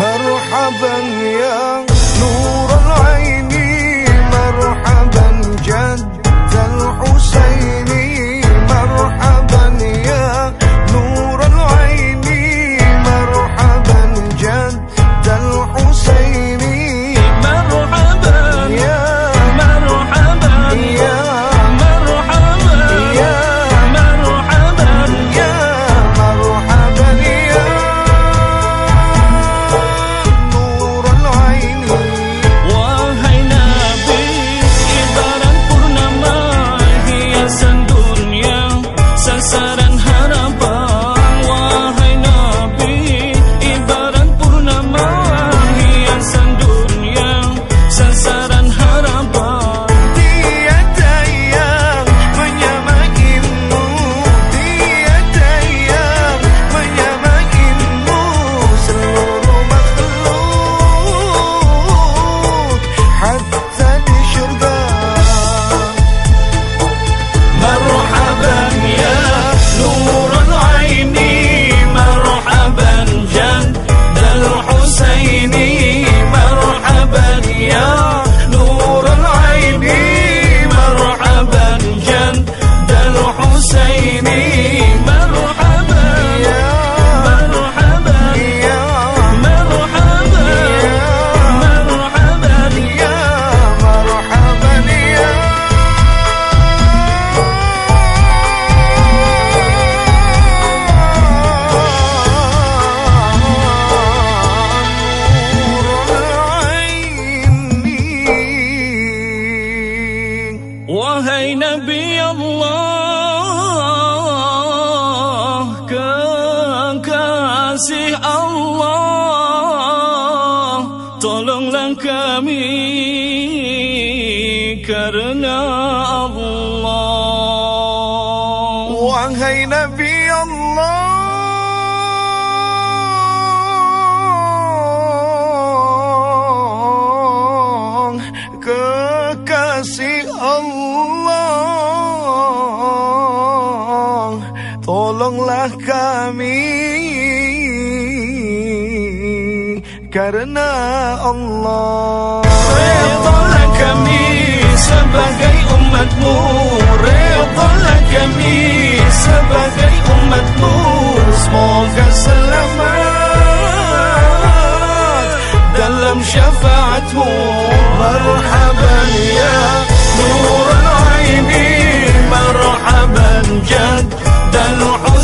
مرحبا يا نور مرحبا جد kami Karena Allah. Wahai Nabi Allah Kekasih Allah Tolonglah kami ذكرنا الله رضا لك مين sebagai umatmu Reda kami sebagai umatmu Semoga selamat dalam syafaatmu Marhaban ya Nurul Aini Marhaban Jad Dal'u